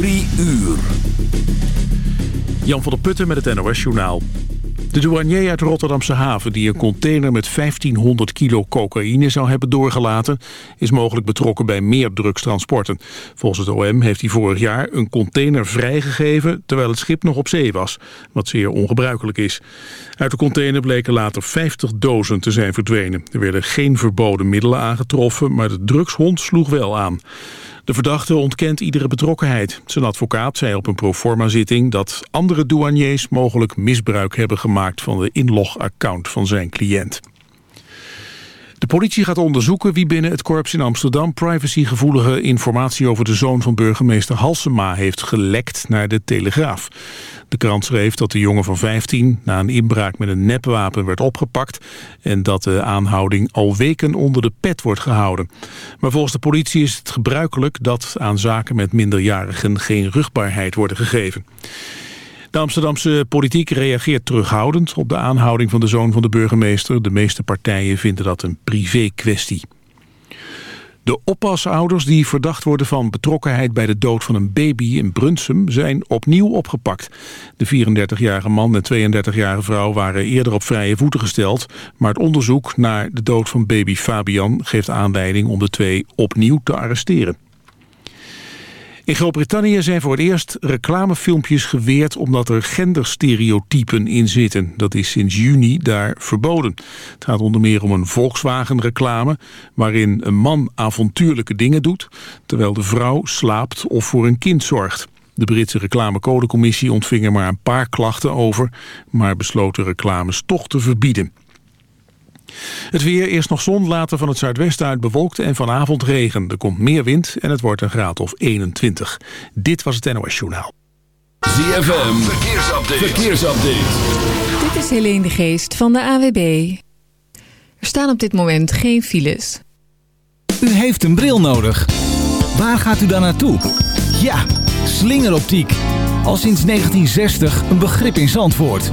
Drie uur. Jan van der Putten met het NOS Journaal. De douanier uit Rotterdamse haven die een container met 1500 kilo cocaïne zou hebben doorgelaten, is mogelijk betrokken bij meer drugstransporten. Volgens het OM heeft hij vorig jaar een container vrijgegeven terwijl het schip nog op zee was, wat zeer ongebruikelijk is. Uit de container bleken later 50 dozen te zijn verdwenen. Er werden geen verboden middelen aangetroffen, maar de drugshond sloeg wel aan. De verdachte ontkent iedere betrokkenheid. Zijn advocaat zei op een proforma-zitting dat andere douaniers mogelijk misbruik hebben gemaakt van de inlogaccount van zijn cliënt. De politie gaat onderzoeken wie binnen het korps in Amsterdam privacygevoelige informatie over de zoon van burgemeester Halsema heeft gelekt naar de Telegraaf. De krant schreef dat de jongen van 15 na een inbraak met een nepwapen werd opgepakt en dat de aanhouding al weken onder de pet wordt gehouden. Maar volgens de politie is het gebruikelijk dat aan zaken met minderjarigen geen rugbaarheid worden gegeven. De Amsterdamse politiek reageert terughoudend op de aanhouding van de zoon van de burgemeester. De meeste partijen vinden dat een privé-kwestie. De oppasouders die verdacht worden van betrokkenheid bij de dood van een baby in Brunsum zijn opnieuw opgepakt. De 34-jarige man en 32-jarige vrouw waren eerder op vrije voeten gesteld, maar het onderzoek naar de dood van baby Fabian geeft aanleiding om de twee opnieuw te arresteren. In Groot-Brittannië zijn voor het eerst reclamefilmpjes geweerd omdat er genderstereotypen in zitten. Dat is sinds juni daar verboden. Het gaat onder meer om een Volkswagen-reclame waarin een man avontuurlijke dingen doet, terwijl de vrouw slaapt of voor een kind zorgt. De Britse reclamecodecommissie ontving er maar een paar klachten over, maar besloot de reclames toch te verbieden. Het weer, eerst nog zon, later van het zuidwesten uit bewolkt en vanavond regen. Er komt meer wind en het wordt een graad of 21. Dit was het NOS Journaal. ZFM, verkeersupdate. verkeersupdate. Dit is Helene de Geest van de AWB. Er staan op dit moment geen files. U heeft een bril nodig. Waar gaat u dan naartoe? Ja, slingeroptiek. Al sinds 1960 een begrip in Zandvoort.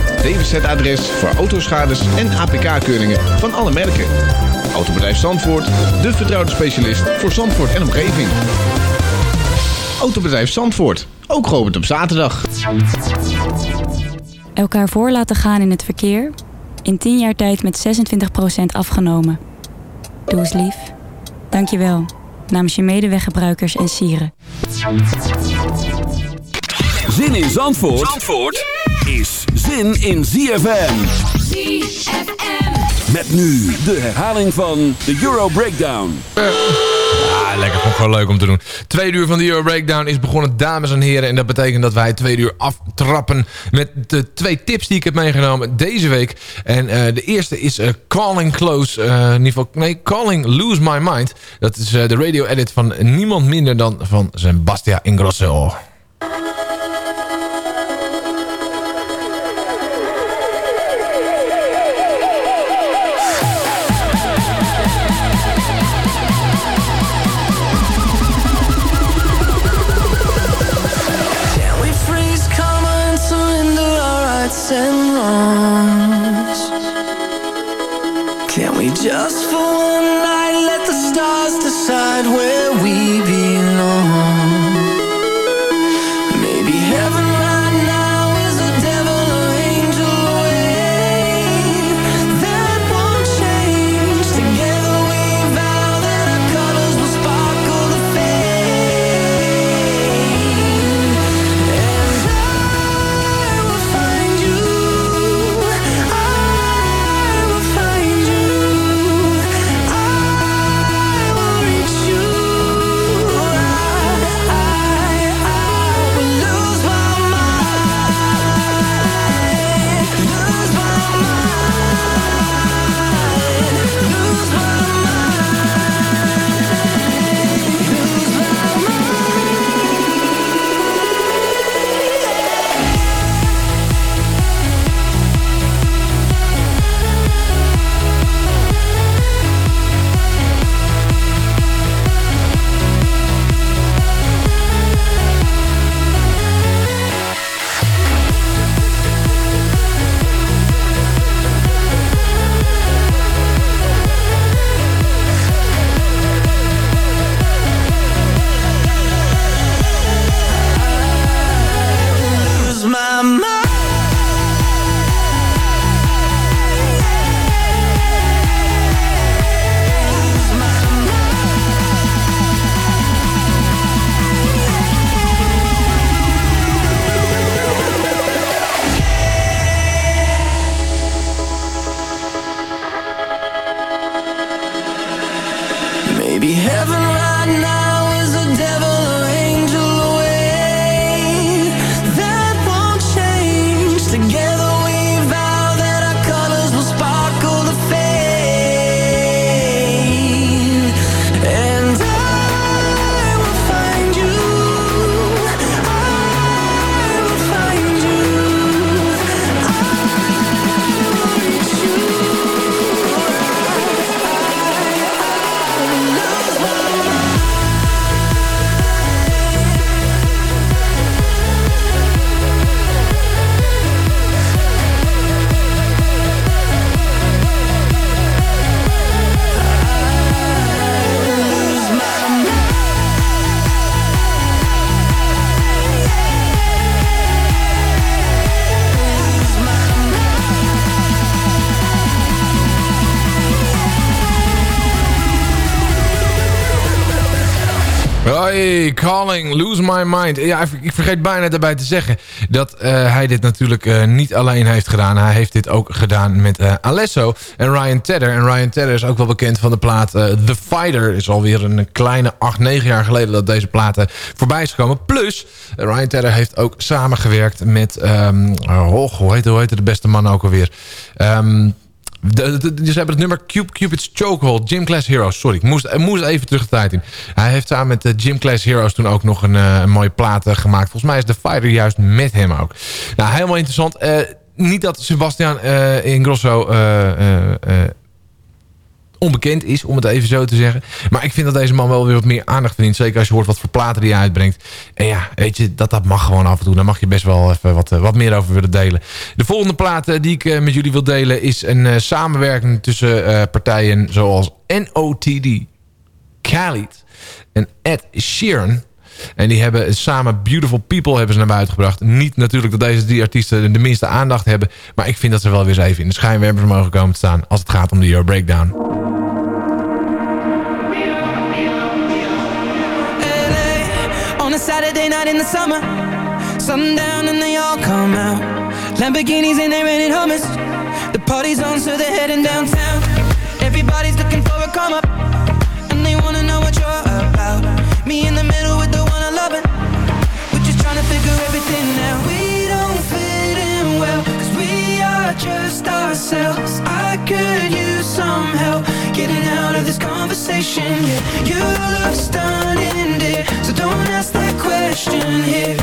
DWZ-adres voor autoschades en APK-keuringen van alle merken. Autobedrijf Zandvoort, de vertrouwde specialist voor Zandvoort en omgeving. Autobedrijf Zandvoort, ook geopend op zaterdag. Elkaar voor laten gaan in het verkeer. In 10 jaar tijd met 26% afgenomen. Doe eens lief. Dank je wel. Namens je medeweggebruikers en sieren. Zin in Zandvoort, Zandvoort is zin in ZFM. ZFM. Met nu de herhaling van de Euro Breakdown. Ja, lekker. Vond ik gewoon leuk om te doen. Tweede uur van de Euro Breakdown is begonnen, dames en heren. En dat betekent dat wij twee uur aftrappen met de twee tips die ik heb meegenomen deze week. En uh, de eerste is uh, Calling Close, uh, in ieder geval, nee, Calling Lose My Mind. Dat is de radio edit van niemand minder dan van Sebastian Ingrosso. And wrongs Can we just for one night let the stars decide where we Hoi, Calling, Lose My Mind. Ja, ik vergeet bijna daarbij te zeggen dat eh, hij dit natuurlijk eh, niet alleen heeft gedaan. Hij heeft dit ook gedaan met eh, Alesso en Ryan Tedder. En Ryan Tedder is ook wel bekend van de plaat The Fighter. is alweer een kleine 8, 9 jaar geleden dat deze platen voorbij is gekomen. Plus, Ryan Tedder heeft ook samengewerkt met... Um, oh, hoe heet, hoe heet de beste man ook alweer? Um, de, de, ze hebben het nummer Cube, Cupid's Chokehold, Gym Class Heroes. Sorry, ik moest, ik moest even terug de tijd in. Hij heeft samen met de Gym Class Heroes toen ook nog een, uh, een mooie plaat uh, gemaakt. Volgens mij is de Fighter juist met hem ook. Nou, helemaal interessant. Niet dat Sebastian Ingrosso onbekend is, om het even zo te zeggen. Maar ik vind dat deze man wel weer wat meer aandacht verdient. Zeker als je hoort wat voor platen die hij uitbrengt. En ja, weet je, dat, dat mag gewoon af en toe. Daar mag je best wel even wat, wat meer over willen delen. De volgende plaat die ik met jullie wil delen... is een samenwerking tussen partijen zoals NOTD, Khalid en Ed Sheeran... En die hebben samen Beautiful People hebben ze naar buiten gebracht. Niet natuurlijk dat deze drie artiesten de minste aandacht hebben. Maar ik vind dat ze wel weer eens even in de schijnwerpers mogen komen te staan. Als het gaat om de Euro Breakdown. Saturday night in the summer. Sundown and they all come out. Lamborghinis and they rented hummus. The party's on, so they're heading downtown. Everybody's looking for a come up, and they wanna know what you're about. Me with the ourselves. I could use some help getting out of this conversation. Yeah, you look stunning, dear. So don't ask that question here.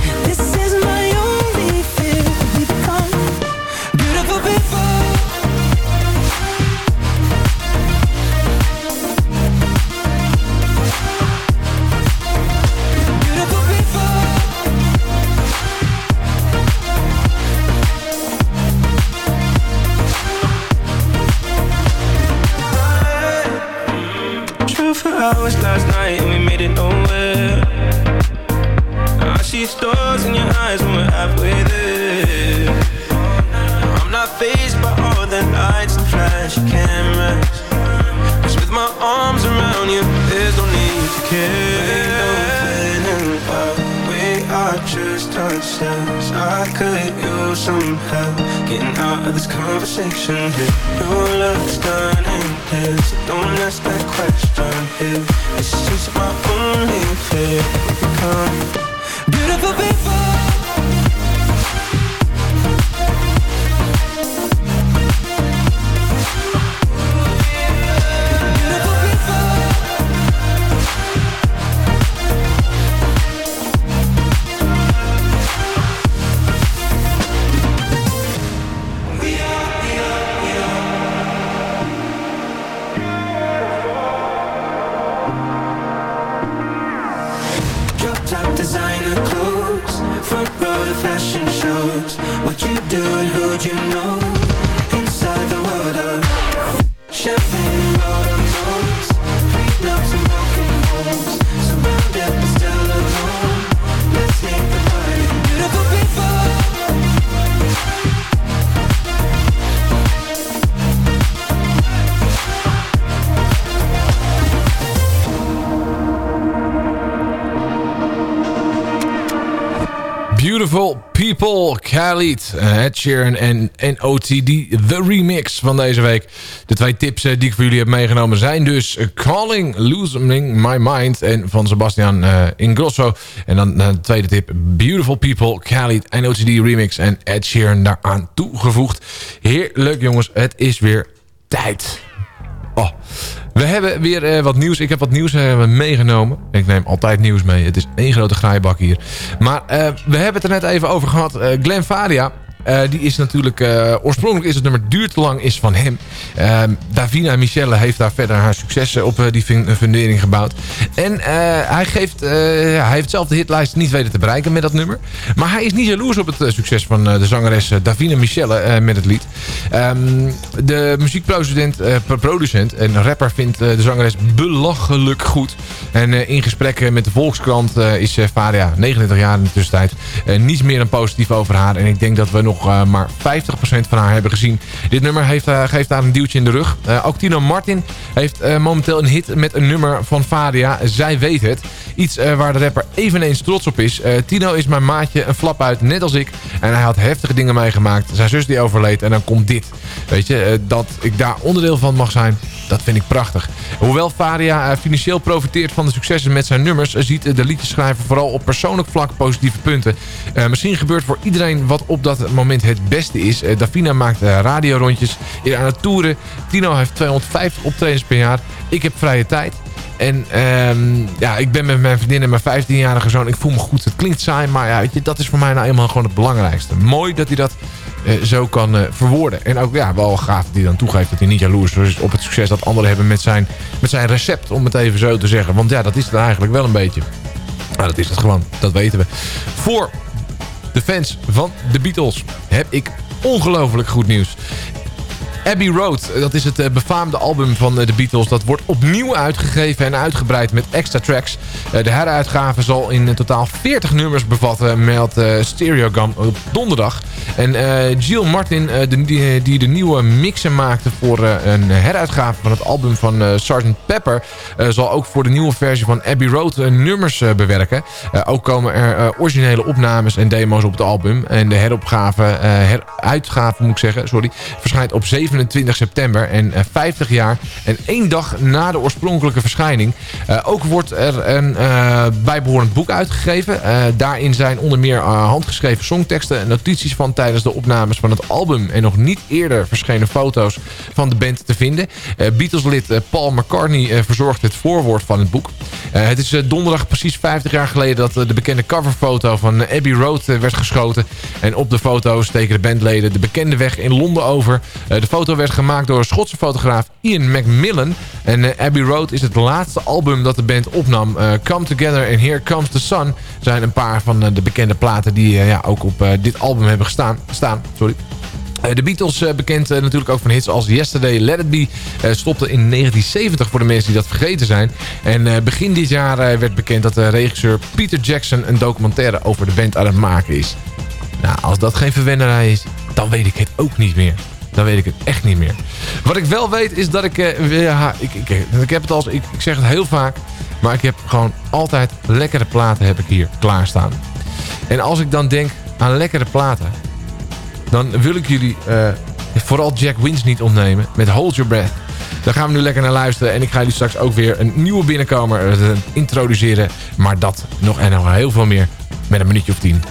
Beautiful People, Khalid, uh, Ed Sheeran en NOTD, de remix van deze week. De twee tips uh, die ik voor jullie heb meegenomen zijn dus Calling, Losing My Mind en van Sebastian uh, Ingrosso. En dan de tweede tip, Beautiful People, Khalid, NOTD remix en Ed Sheeran daaraan toegevoegd. Heerlijk jongens, het is weer tijd. Oh. We hebben weer uh, wat nieuws. Ik heb wat nieuws uh, meegenomen. Ik neem altijd nieuws mee. Het is één grote graaibak hier. Maar uh, we hebben het er net even over gehad. Glenn Faria die is natuurlijk... Uh, oorspronkelijk is het nummer Duurt lang is van hem. Uh, Davina Michelle heeft daar verder haar successen op die fundering gebouwd. En hij, geeft, hij heeft zelf de hitlijst niet weten te bereiken met dat nummer. Maar hij is niet jaloers op het succes van de zangeres Davina Michelle met het lied. Um, de muziekproducent producent en rapper vindt de zangeres belachelijk goed. En in gesprekken met de Volkskrant is Faria, 39 jaar in de tussentijd, niets meer dan positief over haar. En ik denk dat we nog uh, maar 50% van haar hebben gezien. Dit nummer heeft, uh, geeft haar een duwtje in de rug. Uh, ook Tino Martin heeft momenteel een hit met een nummer van Fadia. Zij weet het. Iets waar de rapper eveneens trots op is. Tino is mijn maatje, een flap uit, net als ik. En hij had heftige dingen meegemaakt. Zijn zus die overleed en dan komt dit. Weet je, dat ik daar onderdeel van mag zijn, dat vind ik prachtig. Hoewel Faria financieel profiteert van de successen met zijn nummers... ziet de liedjeschrijver vooral op persoonlijk vlak positieve punten. misschien gebeurt voor iedereen wat op dat moment het beste is. Uh, Davina maakt uh, radiorondjes aan het toeren. Tino heeft 250 optredens per jaar. Ik heb vrije tijd. En um, ja, ik ben met mijn vriendin en mijn 15-jarige zoon. Ik voel me goed. Het klinkt saai, maar ja, weet je, dat is voor mij nou eenmaal gewoon het belangrijkste. Mooi dat hij dat zo kan uh, verwoorden. En ook ja, wel gaaf dat hij dan toegeeft dat hij niet jaloers is op het succes dat anderen hebben met zijn, met zijn recept. Om het even zo te zeggen. Want ja, dat is het eigenlijk wel een beetje. Nou, dat is het gewoon. Dat weten we. Voor de fans van de Beatles heb ik ongelooflijk goed nieuws. Abbey Road, dat is het eh, befaamde album van eh, de Beatles. Dat wordt opnieuw uitgegeven en uitgebreid met extra tracks. Eh, de heruitgave zal in totaal 40 nummers bevatten, meldt Stereogam op donderdag. En Jill Martin, die de nieuwe mixen maakte voor een heruitgave van het album van Sgt. Pepper... zal ook voor de nieuwe versie van Abbey Road nummers bewerken. ook komen er originele opnames en demo's op het album. En de heropgave, heruitgave moet ik zeggen, sorry, verschijnt op 7 27 september en 50 eh, jaar en één dag na de oorspronkelijke verschijning. Uh, ook wordt er een uh, bijbehorend boek uitgegeven. Daarin zijn onder meer handgeschreven songteksten en notities van tijdens de opnames van het album en nog niet eerder verschenen foto's van de band te vinden. Beatles-lid Paul McCartney verzorgt het voorwoord van het boek. het is donderdag precies 50 jaar geleden dat de bekende coverfoto van Abbey Road werd geschoten. En op de foto steken de bandleden de bekende weg in Londen over. de foto werd gemaakt door Schotse fotograaf Ian Macmillan. En uh, Abbey Road is het laatste album dat de band opnam. Uh, Come Together and Here Comes the Sun zijn een paar van uh, de bekende platen die ja, ook op dit album hebben gestaan, staan. Sorry. De Beatles, bekend natuurlijk ook van hits als Yesterday, Let It Be, stopte in 1970 voor de mensen die dat vergeten zijn. En begin dit jaar werd bekend dat de regisseur Peter Jackson een documentaire over de band aan het maken is. Nou, als dat geen verwennerij is, dan weet ik het ook niet meer dan weet ik het echt niet meer. Wat ik wel weet is dat ik... Uh, ja, ik, ik, ik, heb het als, ik, ik zeg het heel vaak. Maar ik heb gewoon altijd lekkere platen heb ik hier klaarstaan. En als ik dan denk aan lekkere platen... dan wil ik jullie uh, vooral Jack Wins niet ontnemen met Hold Your Breath. Daar gaan we nu lekker naar luisteren. En ik ga jullie straks ook weer een nieuwe binnenkomer uh, introduceren. Maar dat nog en nog heel veel meer met een minuutje of tien.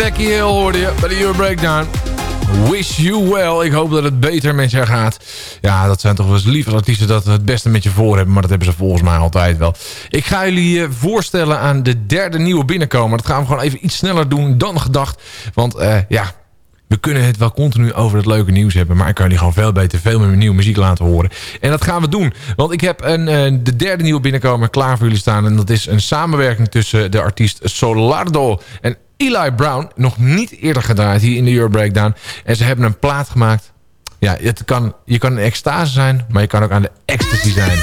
Becky Hill hoorde je bij de Euro Breakdown. Wish you well. Ik hoop dat het beter met je gaat. Ja, dat zijn toch wel eens lieve artiesten dat het beste met je voor hebben. Maar dat hebben ze volgens mij altijd wel. Ik ga jullie eh, voorstellen aan de derde nieuwe binnenkomer. Dat gaan we gewoon even iets sneller doen dan gedacht. Want eh, ja, we kunnen het wel continu over het leuke nieuws hebben. Maar ik kan jullie gewoon veel beter veel meer nieuwe muziek laten horen. En dat gaan we doen. Want ik heb een, eh, de derde nieuwe binnenkomer klaar voor jullie staan. En dat is een samenwerking tussen de artiest Solardo en Eli Brown. Nog niet eerder gedraaid hier in de Euro Breakdown. En ze hebben een plaat gemaakt. Ja, het kan, je kan in extase zijn, maar je kan ook aan de ecstasy zijn.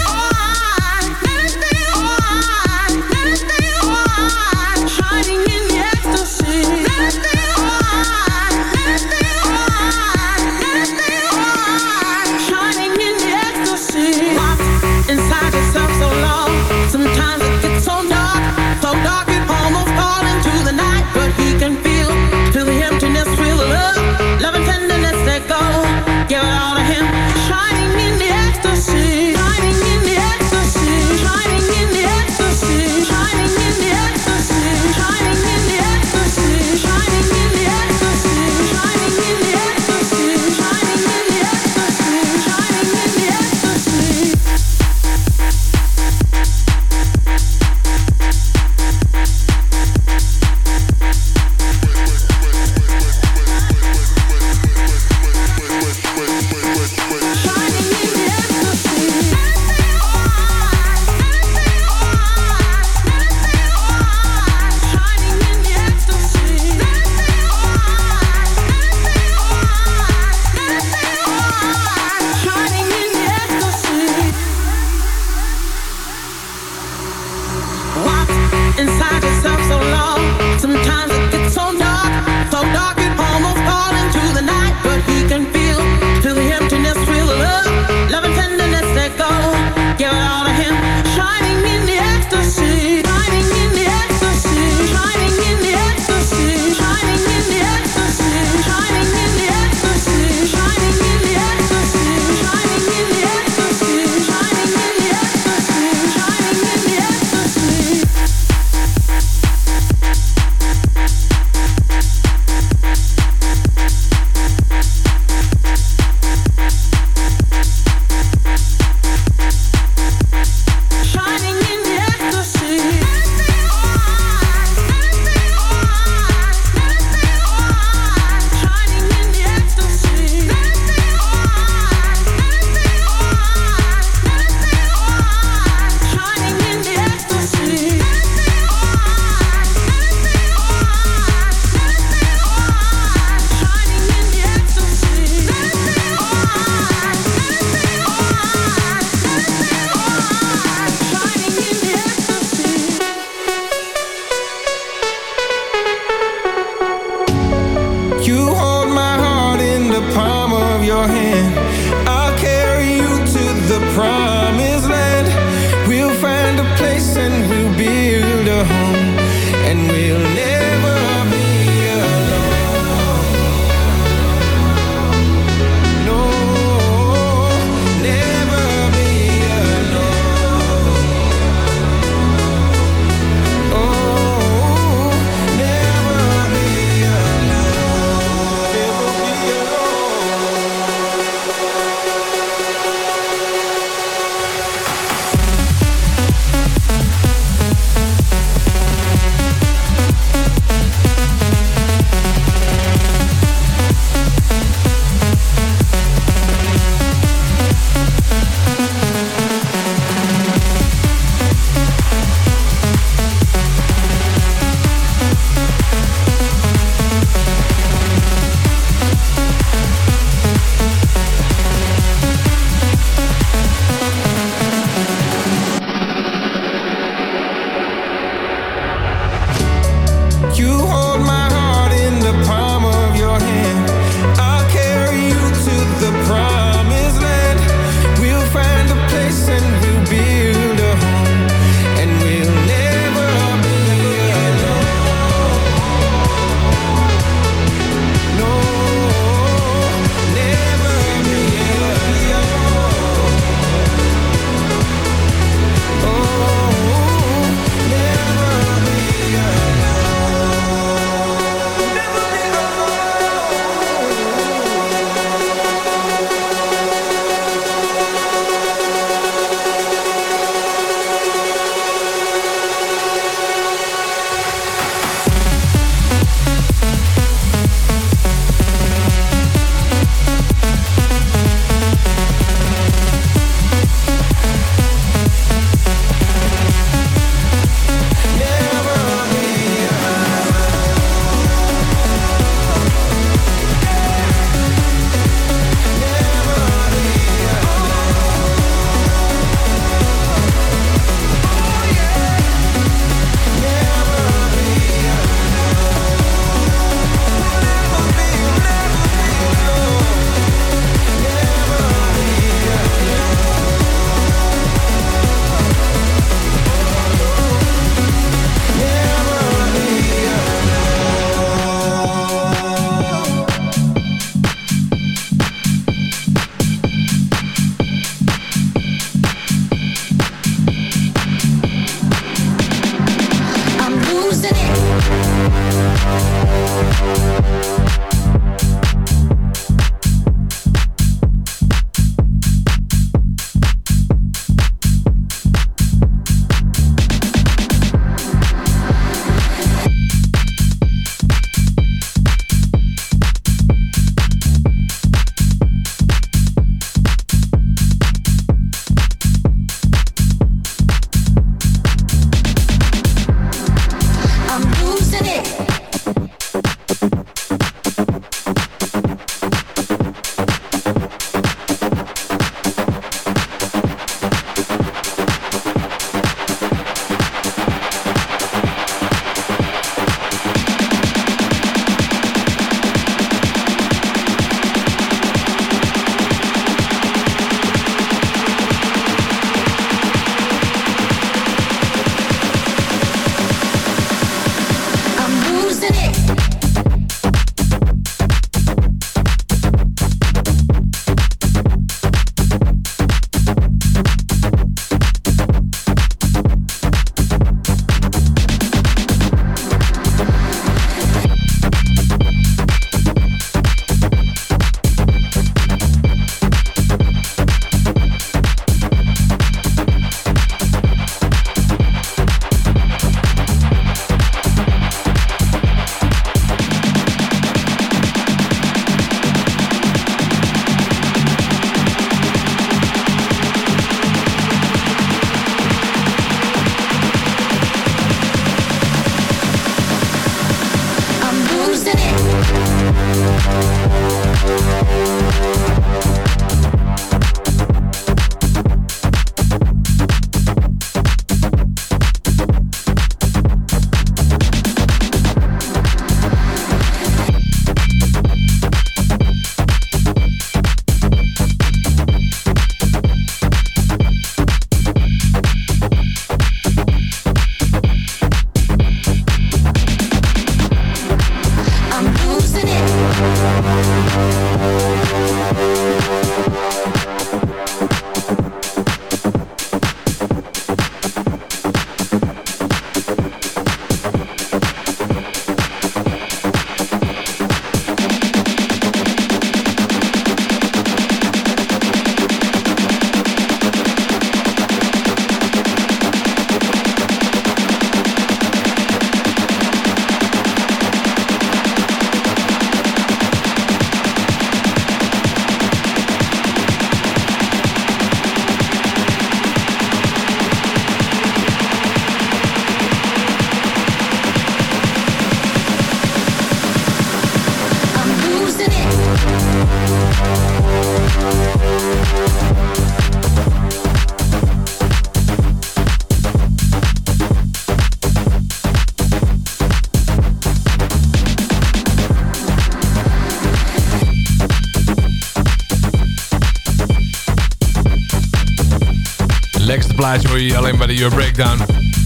Plaatje hoor je alleen bij de Euro Breakdown.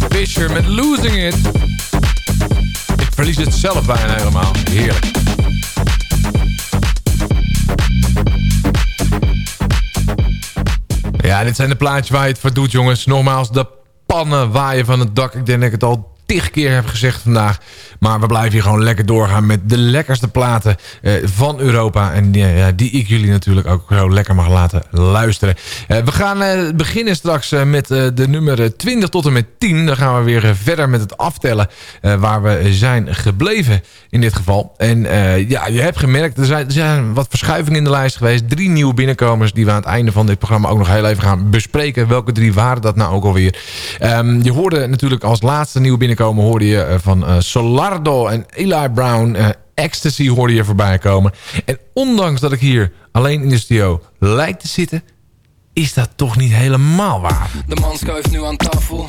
Fisher met Losing It. Ik verlies het zelf bijna helemaal. Heerlijk. Ja, dit zijn de plaatjes waar je het voor doet, jongens. Nogmaals, de pannen waaien van het dak. Ik denk dat het al tig keer heb gezegd vandaag. Maar we blijven hier gewoon lekker doorgaan met de lekkerste platen eh, van Europa. En die, ja, die ik jullie natuurlijk ook zo lekker mag laten luisteren. Eh, we gaan eh, beginnen straks eh, met eh, de nummer 20 tot en met 10. Dan gaan we weer eh, verder met het aftellen eh, waar we zijn gebleven in dit geval. En eh, ja, je hebt gemerkt, er zijn, er wat verschuivingen in de lijst geweest. Drie nieuwe binnenkomers die we aan het einde van dit programma ook nog heel even gaan bespreken. Welke drie waren dat nou ook alweer? Ehm, je hoorde natuurlijk als laatste nieuwe binnenkomer hoorde je eh, van eh, Solardo en Eli Brown. eh, Ecstasy hoorde je voorbij komen. En ondanks dat ik hier alleen in de studio lijkt te zitten... is dat toch niet helemaal waar. De man schuift nu aan tafel.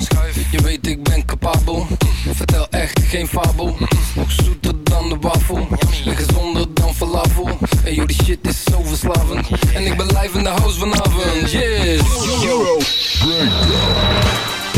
Je weet ik ben capabel. Vertel echt geen fabel. Nog zoeter dan de wafel. En gezonder dan falafel. En joh, die shit is zo verslavend. En ik ben live in de house vanavond. Yes.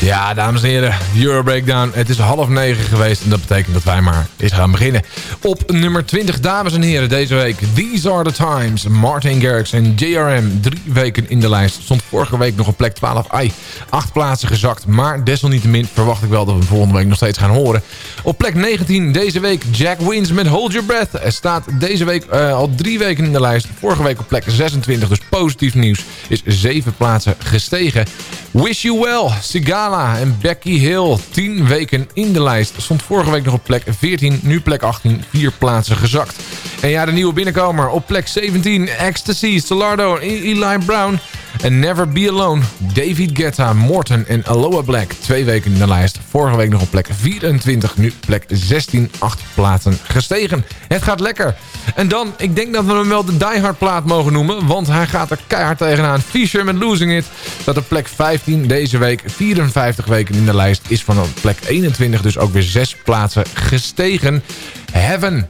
Ja, dames en heren, Euro Breakdown. Het is half negen geweest en dat betekent dat wij maar eens gaan beginnen. Op nummer 20, dames en heren, deze week. These are the times. Martin Garrix en JRM. Drie weken in de lijst. Stond vorige week nog op plek 12. Ai, acht plaatsen gezakt. Maar desalniettemin verwacht ik wel dat we hem volgende week nog steeds gaan horen. Op plek 19 deze week Jack Wins met Hold Your Breath. Er staat deze week eh, al drie weken in de lijst. Vorige week op plek 26, dus positief nieuws. Is zeven plaatsen gestegen. Wish You Well, Sigala en Becky Hill. 10 weken in de lijst. Stond vorige week nog op plek 14, nu plek 18. Vier plaatsen gezakt. En ja, de nieuwe binnenkomer op plek 17. Ecstasy, Solardo en Eli Brown. En Never Be Alone. David Guetta, Morton en Aloha Black. Twee weken in de lijst. Vorige week nog op plek 24. Nu plek 16. Acht plaatsen gestegen. Het gaat lekker. En dan, ik denk dat we hem wel de Die Hard plaat mogen noemen. Want hij gaat er keihard tegenaan. Fisher met Losing It. Dat op plek 15 deze week. 54 weken in de lijst. Is van plek 21 dus ook weer zes plaatsen gestegen. Heaven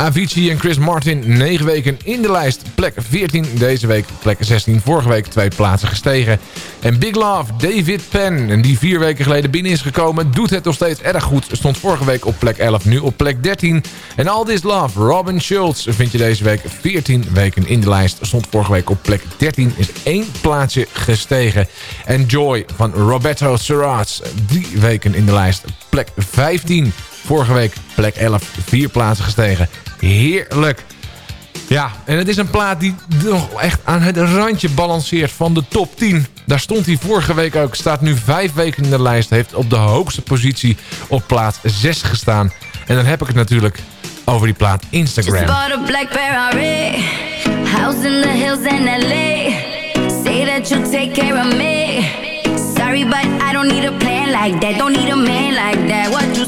Avicii en Chris Martin, 9 weken in de lijst. Plek 14 deze week, plek 16. Vorige week twee plaatsen gestegen. En Big Love, David Penn, en die vier weken geleden binnen is gekomen... doet het nog steeds erg goed. Stond vorige week op plek 11, nu op plek 13. En All This Love, Robin Schultz, vind je deze week 14 weken in de lijst. Stond vorige week op plek 13, is één plaatsje gestegen. En Joy van Roberto Serrats, drie weken in de lijst. Plek 15. Vorige week plek 11, vier plaatsen gestegen. Heerlijk. Ja, en het is een plaat die nog echt aan het randje balanceert van de top 10. Daar stond hij vorige week ook. Staat nu vijf weken in de lijst. Heeft op de hoogste positie op plaats 6 gestaan. En dan heb ik het natuurlijk over die plaat Instagram. House in the hills in LA. Say that you'll take care of me. Sorry, but I don't need a plan like that. Don't need a man like that. What? You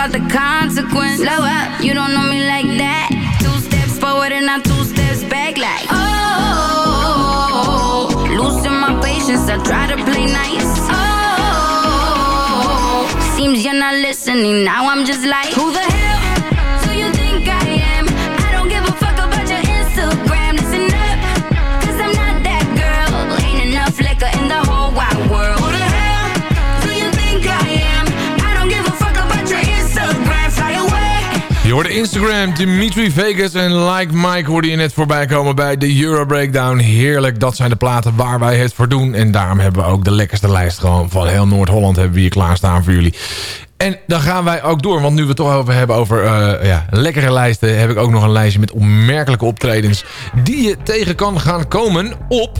About the consequence? Slow up, you don't know me like Je hoorde Instagram, Dimitri Vegas en Like Mike hoorde je net voorbij komen bij de Euro Breakdown. Heerlijk, dat zijn de platen waar wij het voor doen. En daarom hebben we ook de lekkerste lijst gewoon van heel Noord-Holland hebben we hier klaarstaan voor jullie. En dan gaan wij ook door, want nu we het toch over hebben over eh, ja, lekkere lijsten... heb ik ook nog een lijstje met opmerkelijke optredens... die je tegen kan gaan komen op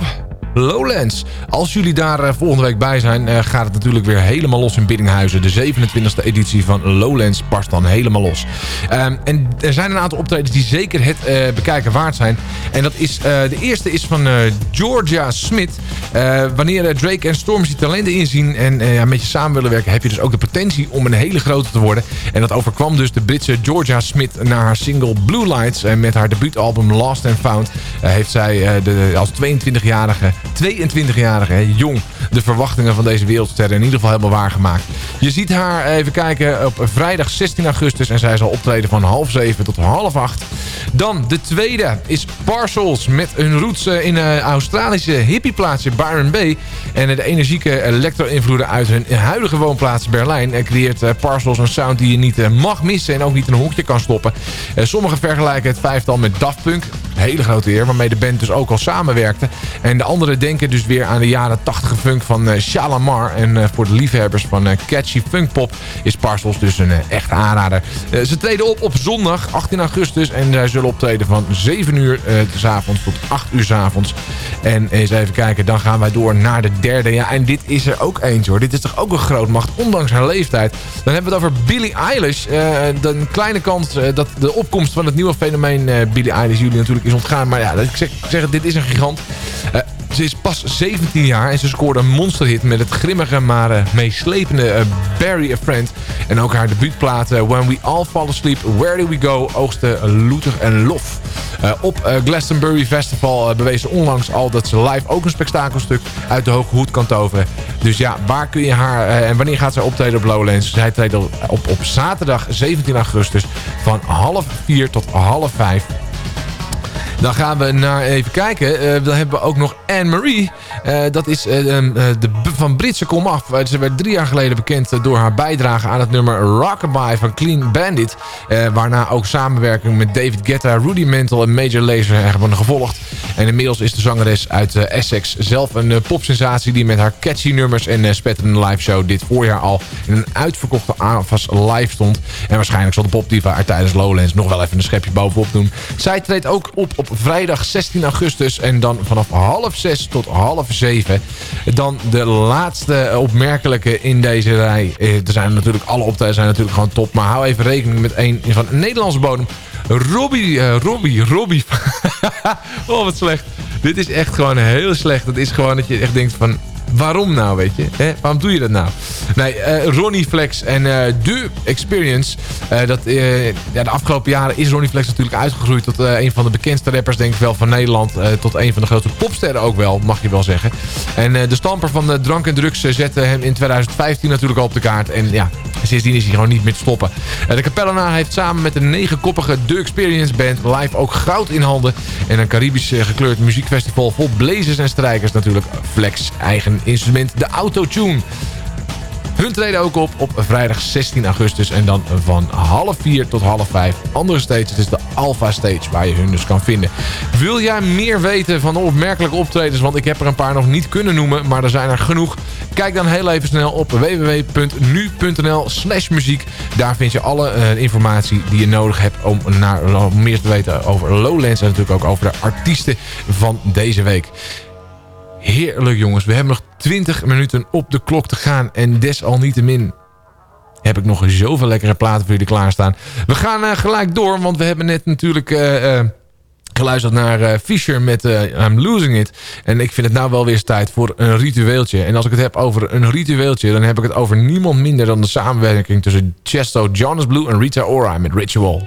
Lowlands. Als jullie daar eh, volgende week bij zijn, eh, gaat het natuurlijk weer helemaal los in Biddinghuizen. De 27e editie van Lowlands barst dan helemaal los. Ehm, en er zijn een aantal optredens die zeker het eh, bekijken waard zijn. En dat is, de eerste is van Georgia Smith. Wanneer Drake en Stormzy talenten inzien en met je samen willen werken... heb je dus ook de potentie om een hele grote te worden. En dat overkwam dus de Britse Georgia Smith na haar single Blue Lights. En met haar debuutalbum Lost and Found heeft zij de, als 22-jarige 22-jarige, hè, jong, de verwachtingen van deze wereldsterren in ieder geval helemaal waargemaakt. Je ziet haar, even kijken, op vrijdag 16 augustus en zij zal optreden van half zeven tot half acht. Dan de tweede is Parcels met hun roots in een Australische hippieplaatsje Byron Bay. En de energieke electro-invloeden uit hun huidige woonplaats Berlijn eh, creëert eh, Parcels een sound die je niet eh, mag missen en ook niet in een hoekje kan stoppen. Sommigen vergelijken het vijftal met Daft Punk, hele grote eer, waarmee de band dus ook al samenwerkte. En de anderen denken dus weer aan de jaren 80 funk van Shalamar. En voor de liefhebbers van catchy funkpop is Parcels dus een eh, echt aanrader. Ze treden op op zondag 18 augustus en zij zullen optreden van 7 uur s avonds tot 8 uur s avonds. En eens even kijken, dan gaan wij door naar de derde. Ja, en dit is er ook eentje hoor. Dit is toch ook een grootmacht, ondanks haar leeftijd. Dan hebben we het over Billie Eilish. Eh, een kleine kans eh, dat de opkomst van het nieuwe fenomeen eh, Billie Eilish jullie natuurlijk is ontgaan. Maar ja, ik zeg, ik zeg dit is een gigant. Ze is pas 17 jaar en ze scoorde een monsterhit met het grimmige maar eh, meeslepende eh, Barry a Friend. En ook haar debuutplaat eh, When We All Fall Asleep, Where Do We Go oogste loeter en lof. Op Glastonbury Festival bewees ze onlangs al dat ze live ook een spektakelstuk uit de hoge hoed kan toveren. Dus ja, waar kun je haar en wanneer gaat zij optreden op Lowlands? Zij treedt op, op, zaterdag 17 augustus van half vier tot half vijf. Dan gaan we naar even kijken. Eh, dan hebben we ook nog Anne-Marie. Eh, dat is eh, eh, de, van Britse komaf. Ze werd drie jaar geleden bekend door haar bijdrage aan het nummer Rockabye van Clean Bandit. Waarna ook samenwerking met David Guetta, Rudy Mantle en Major Lazer hebben gevolgd. En inmiddels is de zangeres uit eh, Essex zelf een eh, popsensatie... die met haar catchy nummers en uh, spetterende live show dit voorjaar al in een uitverkochte AFAS live stond. En waarschijnlijk zal de popdiva tijdens Lowlands nog wel even een schepje bovenop doen. Zij treedt ook op op vrijdag 16 augustus en dan vanaf half zes tot half zeven. Dan de laatste opmerkelijke in deze rij. Eh, Er zijn natuurlijk alle optredens zijn natuurlijk gewoon top. Maar hou even rekening met een van Nederlandse bodem. Robbie, eh, Robbie, Robbie. oh, wat slecht. Dit is echt gewoon heel slecht. Het is gewoon dat je echt denkt van... waarom nou, weet je? Hè? Waarom doe je dat nou? Nee, eh, Ronnie Flex en de Experience. eh, dat, ja, de afgelopen jaren is Ronnie Flex natuurlijk uitgegroeid tot een van de bekendste rappers, denk ik wel, van Nederland. tot een van de grootste popsterren ook wel, mag je wel zeggen. En de stamper van de drank en drugs zette hem in 2015 natuurlijk al op de kaart. En ja, sindsdien is hij gewoon niet meer te stoppen. De Capellana heeft samen met een negenkoppige The Experience Band live ook goud in handen. En een Caribisch gekleurd muziekfestival vol blazers en strijkers natuurlijk. Flex eigen instrument, de Autotune. Hun treden ook op op vrijdag 16 augustus. En dan van half 4 tot half 5. Andere stage, het is de Alpha Stage waar je hun dus kan vinden. Wil jij meer weten van de opmerkelijke optredens? Want ik heb er een paar nog niet kunnen noemen. Maar er zijn er genoeg. Kijk dan heel even snel op www.nu.nl slash muziek. Daar vind je alle eh, informatie die je nodig hebt om, naar, om meer te weten over Lowlands. En natuurlijk ook over de artiesten van deze week. Heerlijk jongens, we hebben nog 20 minuten op de klok te gaan. En desalniettemin heb ik nog zoveel lekkere platen voor jullie klaarstaan. We gaan eh, gelijk door, want we hebben net natuurlijk... eh, eh, geluisterd naar Fisher met I'm Losing It. En ik vind het nou wel weer tijd voor een ritueeltje. En als ik het heb over een ritueeltje... dan heb ik het over niemand minder dan de samenwerking... tussen Chesto, Jonas Blue en Rita Ora met Ritual.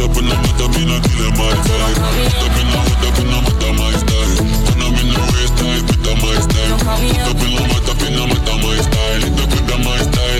Dat up in the mud, I'm in a killer my style. Hood up in the hood, up in the mud, I'm my style. In the race, I fit on my style. Up in the mud, up in the mud, my style.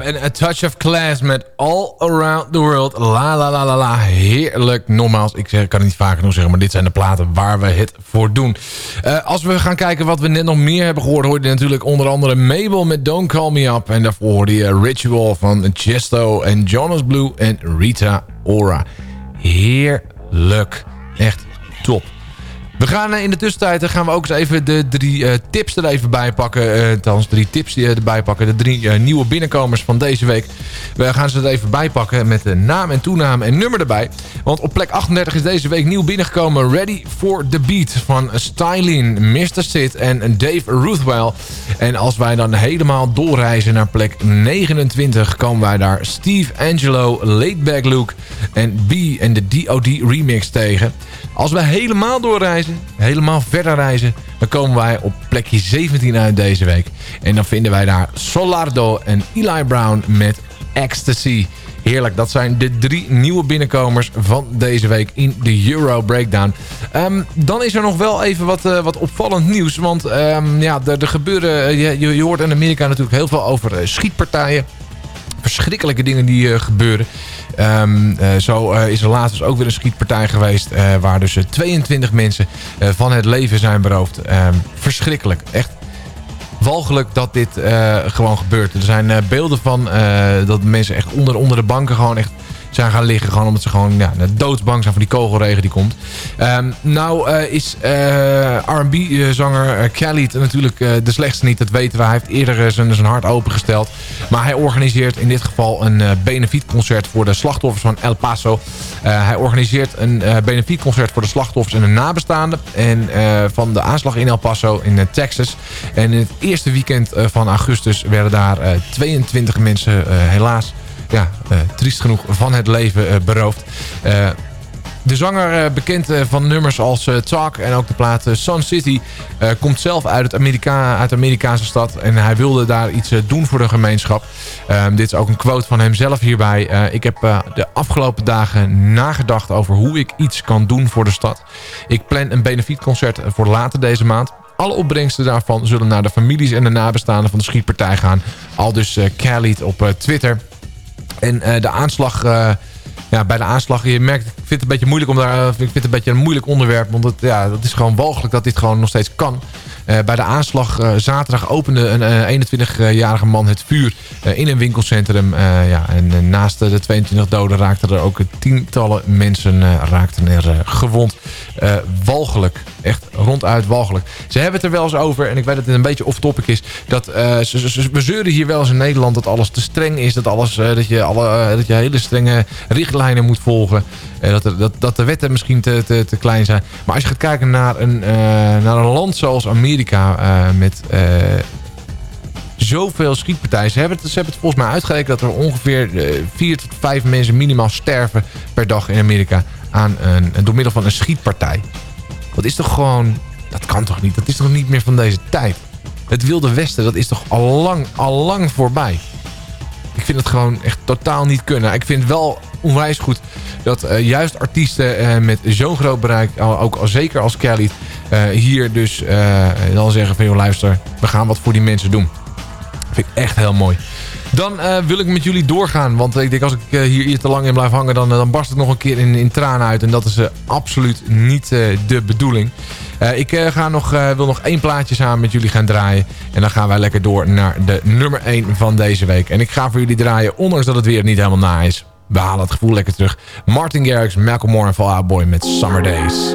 en A Touch of Class met All Around the World. La la la la la. Heerlijk. Nogmaals, ik kan het niet vaak genoeg zeggen... maar dit zijn de platen waar we het voor doen. Eh, als we gaan kijken wat we net nog meer hebben gehoord... hoorde je natuurlijk onder andere Mabel met Don't Call Me Up. En daarvoor hoorde Ritual van Chesto en Jonas Blue en Rita Ora. Heerlijk. Echt top. We gaan eh, in de tussentijd eh, gaan we ook eens even de drie eh, tips er even bij pakken. Althans, drie tips die, erbij pakken. De drie nieuwe binnenkomers van deze week. We gaan ze er even bij pakken met de naam en toenaam en nummer erbij. Want op plek 38 is deze week nieuw binnengekomen Ready for the Beat van Stylin, Mr. Sid en Dave Ruthwell. En als wij dan helemaal doorreizen naar plek 29 komen wij daar Steve Angelo, Laidback Luke en B en de DOD remix tegen. Als we helemaal doorreizen, helemaal verder reizen... dan komen wij op plekje 17 uit deze week. En dan vinden wij daar Solardo en Eli Brown met Ecstasy. Heerlijk, dat zijn de drie nieuwe binnenkomers van deze week in de Euro Breakdown. Ehm, dan is er nog wel even wat, eh, wat opvallend nieuws. Want ehm, ja, er, gebeuren, eh, je, je hoort in Amerika natuurlijk heel veel over eh, schietpartijen verschrikkelijke dingen die gebeuren. Um, uh, zo uh, is er laatst dus ook weer een schietpartij geweest... waar dus 22 mensen van het leven zijn beroofd. Um, verschrikkelijk. Echt walgelijk dat dit gewoon gebeurt. Er zijn beelden van dat mensen echt onder, onder de banken gewoon echt zijn gaan liggen. Gewoon omdat ze gewoon ja, doodsbang zijn voor die kogelregen die komt. Um, nou uh, is uh, R&B-zanger uh, Khalid natuurlijk de slechtste niet. Dat weten we. Hij heeft eerder zijn, zijn hart opengesteld. Maar hij organiseert in dit geval een benefietconcert voor de slachtoffers van El Paso. hij organiseert een benefietconcert voor de slachtoffers en de nabestaanden. En van de aanslag in El Paso in Texas. En in het eerste weekend van augustus werden daar 22 mensen helaas ja, uh, triest genoeg van het leven uh, beroofd. Uh, de zanger, bekend van nummers als Talk en ook de plaat Sun City... komt zelf uit, Amerika uit de Amerikaanse stad. En hij wilde daar iets doen voor de gemeenschap. Um, dit is ook een quote van hemzelf hierbij. ik heb de afgelopen dagen nagedacht over hoe ik iets kan doen voor de stad. Ik plan een benefietconcert voor later deze maand. Alle opbrengsten daarvan zullen naar de families en de nabestaanden van de schietpartij gaan. Al dus Khalid op Twitter... En uh, de aanslag... Uh, ja, bij de aanslag, je merkt, ik vind het een beetje moeilijk om daar, ik vind het een beetje een moeilijk onderwerp, want het, ja, dat is gewoon walgelijk dat dit gewoon nog steeds kan. Bij de aanslag zaterdag opende een uh, 21-jarige man het vuur in een winkelcentrum. ja, en naast de 22 doden raakten er ook tientallen mensen raakten er gewond. walgelijk. Echt ronduit walgelijk. Ze hebben het er wel eens over, en ik weet dat dit een beetje off-topic is... dat ze, ze, we zeuren hier wel eens in Nederland dat alles te streng is. Dat, alles, dat, je, alle, dat je hele strenge richtlijnen moet volgen. dat, dat, dat de wetten misschien te, te, te klein zijn. Maar als je gaat kijken naar een, naar een land zoals Amerika... Met zoveel schietpartijen. Ze hebben, het, ze hebben het volgens mij uitgerekend dat er ongeveer vier tot vijf mensen minimaal sterven per dag in Amerika aan een, door middel van een schietpartij. Dat is toch gewoon... Dat kan toch niet? Dat is toch niet meer van deze tijd? Het Wilde Westen, dat is toch al lang, al lang voorbij? Ik vind het gewoon echt totaal niet kunnen. Ik vind wel onwijs goed dat uh, juist artiesten uh, met zo'n groot bereik, ook al zeker als Kelly, uh, hier dus dan zeggen van joh luister, we gaan wat voor die mensen doen. Dat vind ik echt heel mooi. Dan wil ik met jullie doorgaan. Want ik denk als ik hier, hier te lang in blijf hangen... dan, dan barst het nog een keer in, in tranen uit. En dat is absoluut niet de bedoeling. Ik ga nog, wil nog één plaatje samen met jullie gaan draaien. En dan gaan wij lekker door naar de nummer 1 van deze week. En ik ga voor jullie draaien, ondanks dat het weer niet helemaal na is. We halen het gevoel lekker terug. Martin Garrix, Malcolm Moore en Fall Out Boy met Summer Days.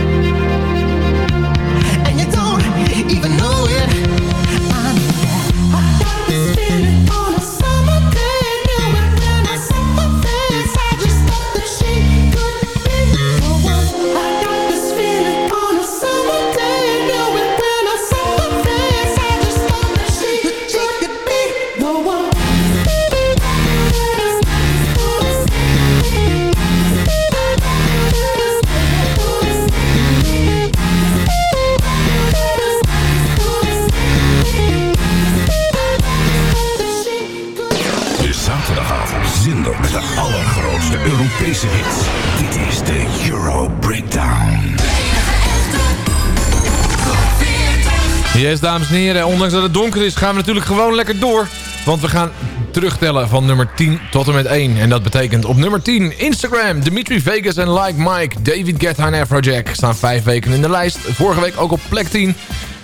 even Yes, dames en heren. Ondanks dat het donker is, gaan we natuurlijk gewoon lekker door. Want we gaan terugtellen van nummer 10 tot en met 1. En dat betekent op nummer 10 Instagram. Dimitri Vegas en Like Mike. David Guetta en Afrojack staan 5 weken in de lijst. Vorige week ook op plek 10.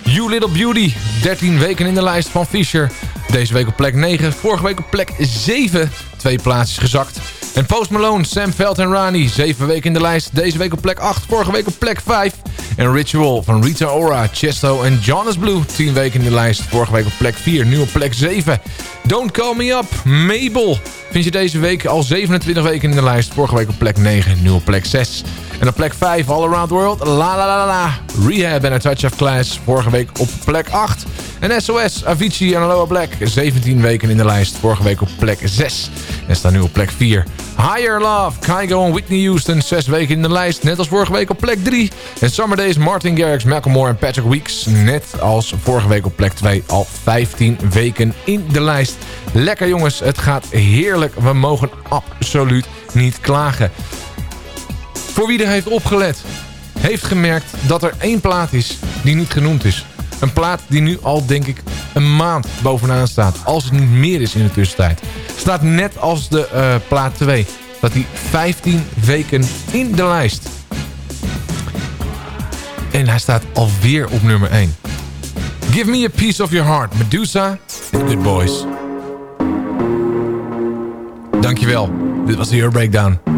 You Little Beauty. 13 weken in de lijst van Fisher. Deze week op plek 9. Vorige week op plek 7. Twee plaatsjes gezakt. En Post Malone, Sam Veld en Rani. 7 weken in de lijst. Deze week op plek 8. Vorige week op plek 5. En Ritual van Rita Ora, Chesto en Jonas Blue. 10 weken in de lijst. Vorige week op plek 4. Nu op plek 7. Don't Call Me Up, Mabel. Vind je deze week al 27 weken in de lijst. Vorige week op plek 9. Nu op plek 6. En op plek 5, All Around World, La La La La. Rehab en A Touch of Class. Vorige week op plek 8. En SOS, Avicii en Aloha Black. 17 weken in de lijst. Vorige week op plek 6. En staan nu op plek 4. Higher Love, Kygo en Whitney Houston. 6 weken in de lijst. Net als vorige week op plek 3. En Summer Days, Martin Garrix, Macklemore en Patrick Weeks. Net als vorige week op plek 2. Al 15 weken in de lijst. Lekker jongens, het gaat heerlijk. We mogen absoluut niet klagen. Voor wie er heeft opgelet, heeft gemerkt dat er één plaat is die niet genoemd is. Een plaat die nu al, denk ik, een maand bovenaan staat. Als het niet meer is in de tussentijd. Staat net als de eh, plaat 2. Dat die 15 weken in de lijst. En hij staat alweer op nummer 1. Give me a piece of your heart. Medusa en Good Boys. Dankjewel. Dit was de Euro Breakdown.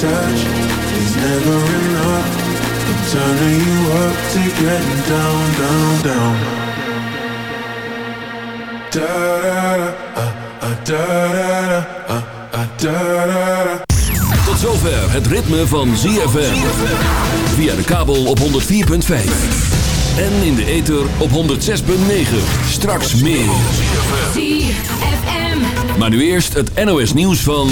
touch is never enough. I'm turning you up to getting down, down, down. Da da da, da da da, da da da. Tot zover het ritme van ZFM. Via de kabel op 104.5. En in de ether op 106.9. Straks meer. ZFM. Maar nu eerst het NOS nieuws van